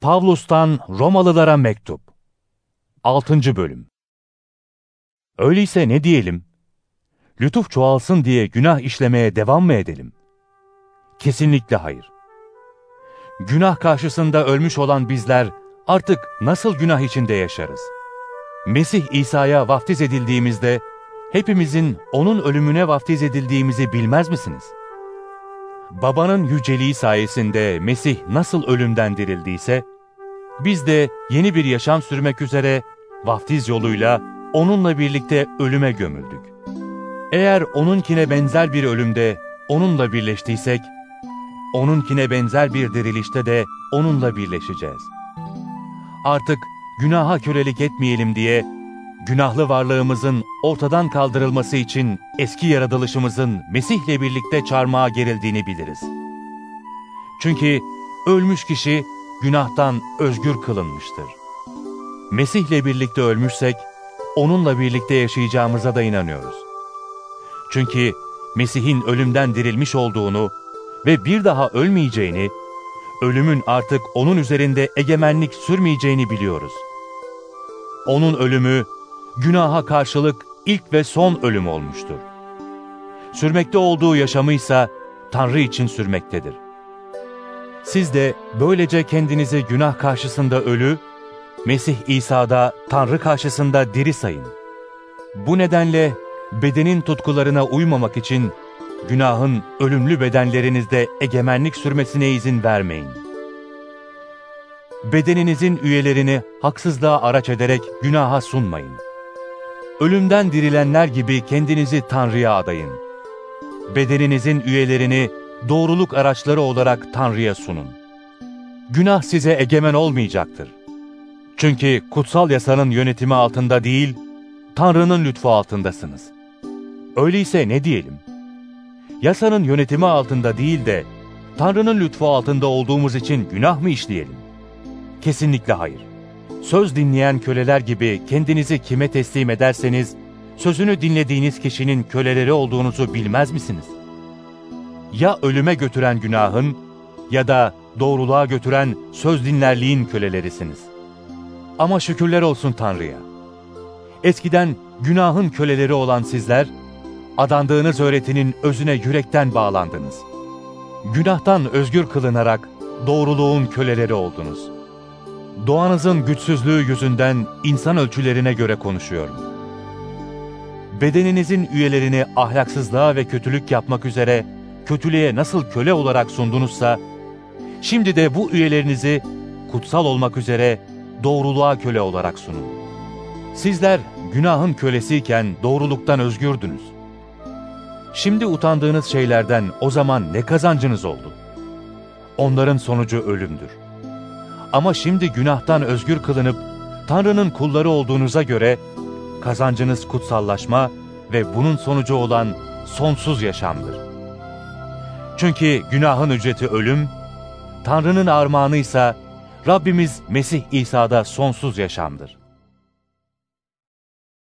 Pavlus'tan Romalılara Mektup 6. Bölüm Öyleyse ne diyelim? Lütuf çoğalsın diye günah işlemeye devam mı edelim? Kesinlikle hayır. Günah karşısında ölmüş olan bizler artık nasıl günah içinde yaşarız? Mesih İsa'ya vaftiz edildiğimizde hepimizin onun ölümüne vaftiz edildiğimizi bilmez misiniz? Babanın yüceliği sayesinde Mesih nasıl ölümden dirildiyse, biz de yeni bir yaşam sürmek üzere vaftiz yoluyla onunla birlikte ölüme gömüldük. Eğer onunkine benzer bir ölümde onunla birleştiysek, onunkine benzer bir dirilişte de onunla birleşeceğiz. Artık günaha kölelik etmeyelim diye, günahlı varlığımızın ortadan kaldırılması için eski yaratılışımızın Mesih'le birlikte çarmıha gerildiğini biliriz. Çünkü ölmüş kişi günahtan özgür kılınmıştır. Mesih'le birlikte ölmüşsek, onunla birlikte yaşayacağımıza da inanıyoruz. Çünkü Mesih'in ölümden dirilmiş olduğunu ve bir daha ölmeyeceğini, ölümün artık onun üzerinde egemenlik sürmeyeceğini biliyoruz. Onun ölümü, günaha karşılık ilk ve son ölüm olmuştur. Sürmekte olduğu yaşamıysa Tanrı için sürmektedir. Siz de böylece kendinizi günah karşısında ölü, Mesih İsa'da Tanrı karşısında diri sayın. Bu nedenle bedenin tutkularına uymamak için günahın ölümlü bedenlerinizde egemenlik sürmesine izin vermeyin. Bedeninizin üyelerini haksızlığa araç ederek günaha sunmayın. Ölümden dirilenler gibi kendinizi Tanrı'ya adayın. Bedeninizin üyelerini doğruluk araçları olarak Tanrı'ya sunun. Günah size egemen olmayacaktır. Çünkü kutsal yasanın yönetimi altında değil, Tanrı'nın lütfu altındasınız. Öyleyse ne diyelim? Yasanın yönetimi altında değil de, Tanrı'nın lütfu altında olduğumuz için günah mı işleyelim? Kesinlikle hayır. Söz dinleyen köleler gibi kendinizi kime teslim ederseniz, sözünü dinlediğiniz kişinin köleleri olduğunuzu bilmez misiniz? Ya ölüme götüren günahın ya da doğruluğa götüren söz dinlerliğin kölelerisiniz. Ama şükürler olsun Tanrı'ya. Eskiden günahın köleleri olan sizler, adandığınız öğretinin özüne yürekten bağlandınız. Günahtan özgür kılınarak doğruluğun köleleri oldunuz. Doğanızın güçsüzlüğü yüzünden insan ölçülerine göre konuşuyorum. Bedeninizin üyelerini ahlaksızlığa ve kötülük yapmak üzere kötülüğe nasıl köle olarak sundunuzsa, şimdi de bu üyelerinizi kutsal olmak üzere doğruluğa köle olarak sunun. Sizler günahın kölesiyken doğruluktan özgürdünüz. Şimdi utandığınız şeylerden o zaman ne kazancınız oldu? Onların sonucu ölümdür. Ama şimdi günahtan özgür kılınıp Tanrı'nın kulları olduğunuza göre kazancınız kutsallaşma ve bunun sonucu olan sonsuz yaşamdır. Çünkü günahın ücreti ölüm, Tanrı'nın armağanı ise Rabbimiz Mesih İsa'da sonsuz yaşamdır.